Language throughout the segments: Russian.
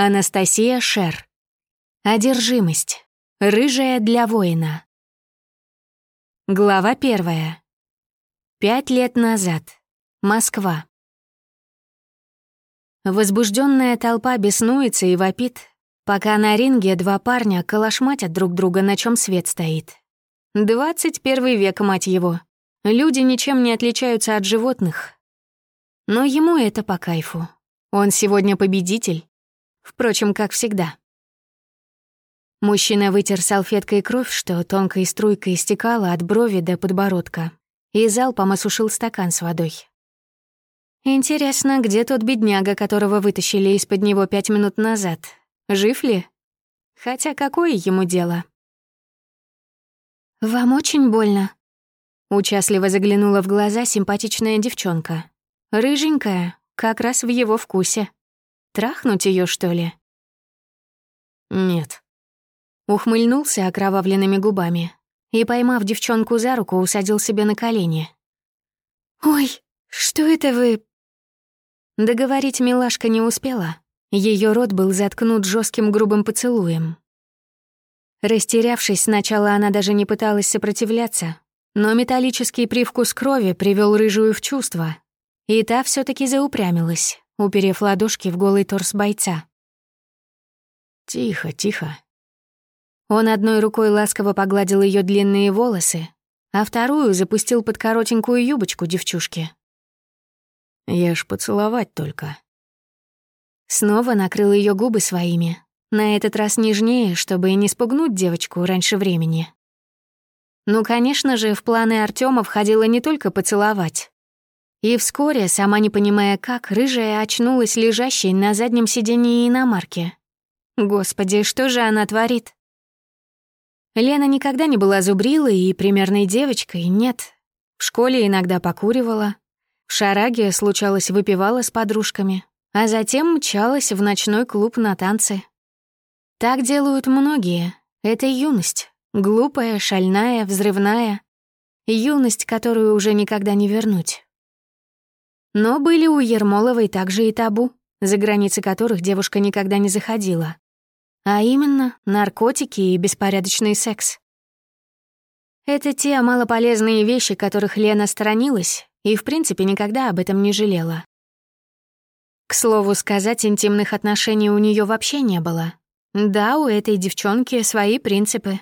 Анастасия Шер. Одержимость. Рыжая для воина. Глава первая. Пять лет назад. Москва. Возбужденная толпа беснуется и вопит, пока на ринге два парня калашматят друг друга, на чем свет стоит. 21 век, мать его. Люди ничем не отличаются от животных. Но ему это по кайфу. Он сегодня победитель. Впрочем, как всегда. Мужчина вытер салфеткой кровь, что тонкой струйкой истекала от брови до подбородка, и залпом осушил стакан с водой. Интересно, где тот бедняга, которого вытащили из-под него пять минут назад? Жив ли? Хотя какое ему дело? «Вам очень больно?» Участливо заглянула в глаза симпатичная девчонка. Рыженькая, как раз в его вкусе. Трахнуть ее что ли? «Нет», Ухмыльнулся окровавленными губами и, поймав девчонку за руку, усадил себе на колени. «Ой, что это вы...» Договорить милашка не успела. Ее рот был заткнут жестким грубым поцелуем. Растерявшись, сначала она даже не пыталась сопротивляться, но металлический привкус крови привел рыжую в чувство, и та все таки заупрямилась, уперев ладошки в голый торс бойца. «Тихо, тихо», он одной рукой ласково погладил ее длинные волосы, а вторую запустил под коротенькую юбочку девчушки. «Я ж поцеловать только». Снова накрыл ее губы своими, на этот раз нежнее, чтобы не спугнуть девочку раньше времени. Ну, конечно же, в планы Артема входило не только поцеловать. И вскоре, сама не понимая как, рыжая очнулась лежащей на заднем сиденье иномарки. Господи, что же она творит? Лена никогда не была зубрилой и примерной девочкой, нет. В школе иногда покуривала. В шараге, случалось, выпивала с подружками, а затем мчалась в ночной клуб на танцы. Так делают многие. Это юность. Глупая, шальная, взрывная. Юность, которую уже никогда не вернуть. Но были у Ермоловой также и табу, за границы которых девушка никогда не заходила. А именно, наркотики и беспорядочный секс. Это те малополезные вещи, которых Лена сторонилась и, в принципе, никогда об этом не жалела. К слову сказать, интимных отношений у нее вообще не было. Да, у этой девчонки свои принципы.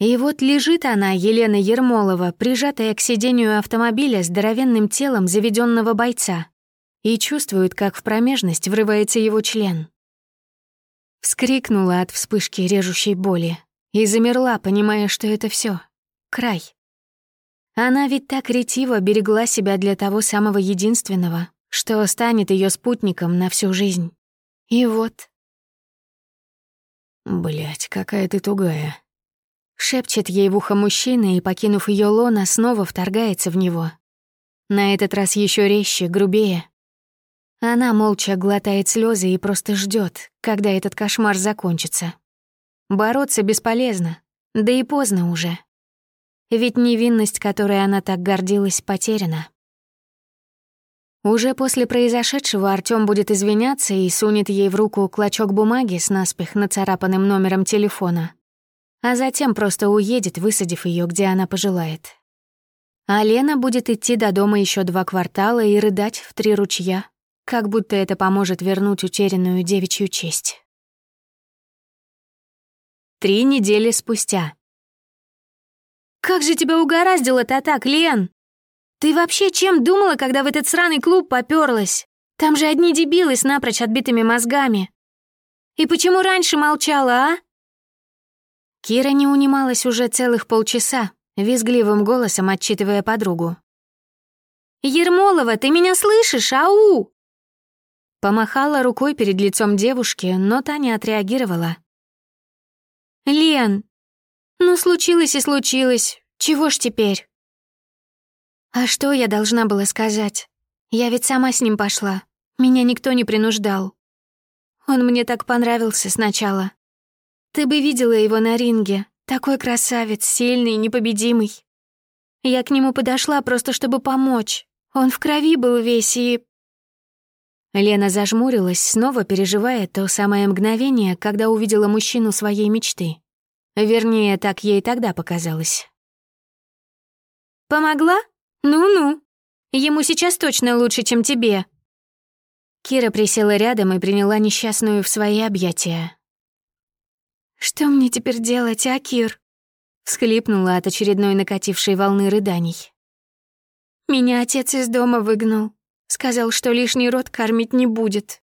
И вот лежит она, Елена Ермолова, прижатая к сидению автомобиля здоровенным телом заведенного бойца, и чувствует, как в промежность врывается его член. Вскрикнула от вспышки режущей боли и замерла, понимая, что это все край. Она ведь так ретиво берегла себя для того самого единственного, что станет ее спутником на всю жизнь. И вот... Блять, какая ты тугая. Шепчет ей в ухо мужчина и, покинув ее лона, снова вторгается в него. На этот раз еще резче, грубее. Она молча глотает слезы и просто ждет, когда этот кошмар закончится. Бороться бесполезно, да и поздно уже. Ведь невинность, которой она так гордилась, потеряна. Уже после произошедшего Артём будет извиняться и сунет ей в руку клочок бумаги с наспех нацарапанным номером телефона, а затем просто уедет, высадив ее, где она пожелает. А Лена будет идти до дома еще два квартала и рыдать в три ручья, как будто это поможет вернуть утерянную девичью честь. Три недели спустя. «Как же тебя угораздило-то так, Лен? Ты вообще чем думала, когда в этот сраный клуб попёрлась? Там же одни дебилы с напрочь отбитыми мозгами. И почему раньше молчала, а?» Кира не унималась уже целых полчаса, визгливым голосом отчитывая подругу. «Ермолова, ты меня слышишь, ау?» Помахала рукой перед лицом девушки, но та не отреагировала. «Лен, ну случилось и случилось. Чего ж теперь?» «А что я должна была сказать? Я ведь сама с ним пошла. Меня никто не принуждал. Он мне так понравился сначала. Ты бы видела его на ринге. Такой красавец, сильный, непобедимый. Я к нему подошла просто, чтобы помочь. Он в крови был весь и... Лена зажмурилась, снова переживая то самое мгновение, когда увидела мужчину своей мечты. Вернее, так ей тогда показалось. «Помогла? Ну-ну. Ему сейчас точно лучше, чем тебе». Кира присела рядом и приняла несчастную в свои объятия. «Что мне теперь делать, а, Кир?» Всхлипнула от очередной накатившей волны рыданий. «Меня отец из дома выгнал. Сказал, что лишний род кормить не будет.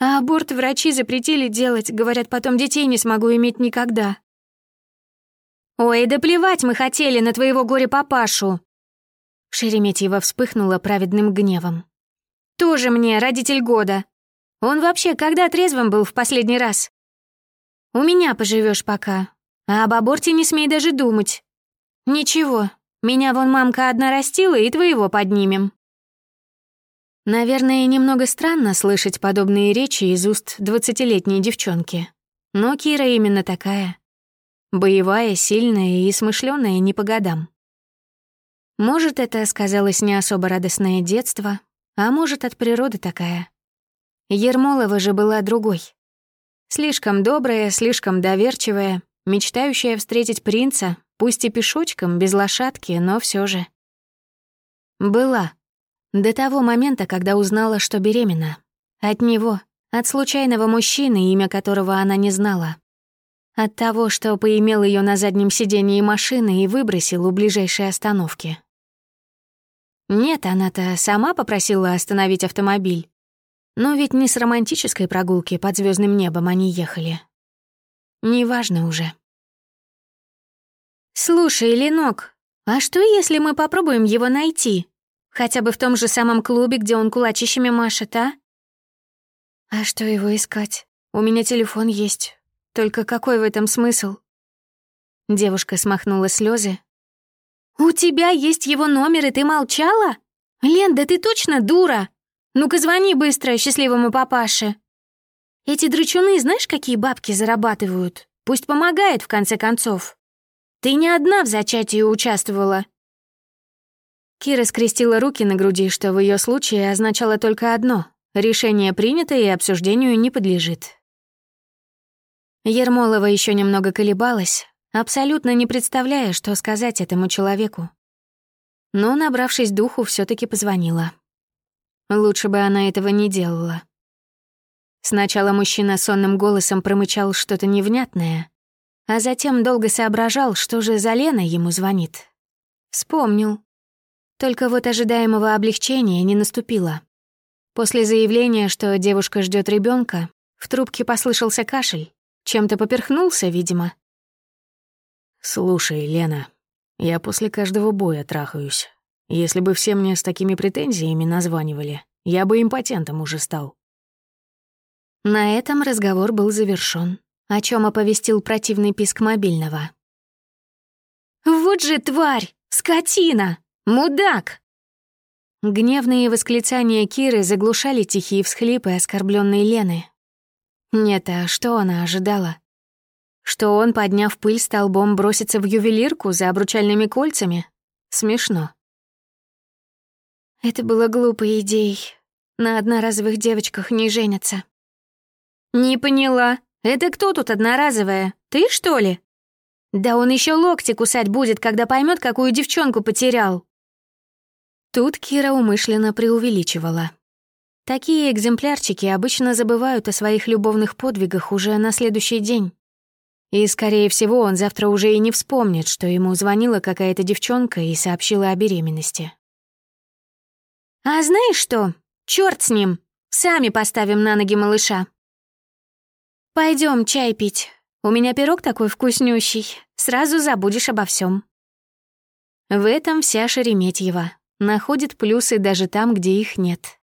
А аборт врачи запретили делать, говорят, потом детей не смогу иметь никогда. «Ой, да плевать мы хотели на твоего горе-папашу!» Шереметьева вспыхнула праведным гневом. «Тоже мне родитель года. Он вообще когда трезвым был в последний раз? У меня поживешь пока, а об аборте не смей даже думать. Ничего, меня вон мамка одна растила, и твоего поднимем». Наверное, немного странно слышать подобные речи из уст двадцатилетней девчонки. Но Кира именно такая. Боевая, сильная и смышленая не по годам. Может, это сказалось не особо радостное детство, а может, от природы такая. Ермолова же была другой. Слишком добрая, слишком доверчивая, мечтающая встретить принца, пусть и пешочком, без лошадки, но все же. Была. До того момента, когда узнала, что беременна. От него, от случайного мужчины, имя которого она не знала. От того, что поимел ее на заднем сидении машины и выбросил у ближайшей остановки. Нет, она-то сама попросила остановить автомобиль. Но ведь не с романтической прогулки под звездным небом они ехали. Неважно уже. «Слушай, Ленок, а что, если мы попробуем его найти?» Хотя бы в том же самом клубе, где он кулачищами машет, а? А что его искать? У меня телефон есть. Только какой в этом смысл? Девушка смахнула слезы. «У тебя есть его номер, и ты молчала? Лен, да ты точно дура! Ну-ка звони быстро счастливому папаше. Эти драчуны знаешь, какие бабки зарабатывают? Пусть помогает, в конце концов. Ты не одна в зачатии участвовала, Кира скрестила руки на груди, что в ее случае означало только одно — решение принято и обсуждению не подлежит. Ермолова еще немного колебалась, абсолютно не представляя, что сказать этому человеку. Но, набравшись духу, все таки позвонила. Лучше бы она этого не делала. Сначала мужчина сонным голосом промычал что-то невнятное, а затем долго соображал, что же за Лена ему звонит. Вспомнил. Только вот ожидаемого облегчения не наступило. После заявления, что девушка ждет ребенка, в трубке послышался кашель. Чем-то поперхнулся, видимо. «Слушай, Лена, я после каждого боя трахаюсь. Если бы все мне с такими претензиями названивали, я бы импотентом уже стал». На этом разговор был завершён, о чем оповестил противный писк мобильного. «Вот же тварь! Скотина!» «Мудак!» Гневные восклицания Киры заглушали тихие всхлипы оскорбленной Лены. Нет, а что она ожидала? Что он, подняв пыль столбом, бросится в ювелирку за обручальными кольцами? Смешно. Это было глупой идеей. На одноразовых девочках не женятся. «Не поняла. Это кто тут одноразовая? Ты, что ли?» «Да он еще локти кусать будет, когда поймет, какую девчонку потерял». Тут Кира умышленно преувеличивала. Такие экземплярчики обычно забывают о своих любовных подвигах уже на следующий день. И, скорее всего, он завтра уже и не вспомнит, что ему звонила какая-то девчонка и сообщила о беременности. «А знаешь что? Чёрт с ним! Сами поставим на ноги малыша!» Пойдем чай пить. У меня пирог такой вкуснющий. Сразу забудешь обо всем. В этом вся Шереметьева находит плюсы даже там, где их нет.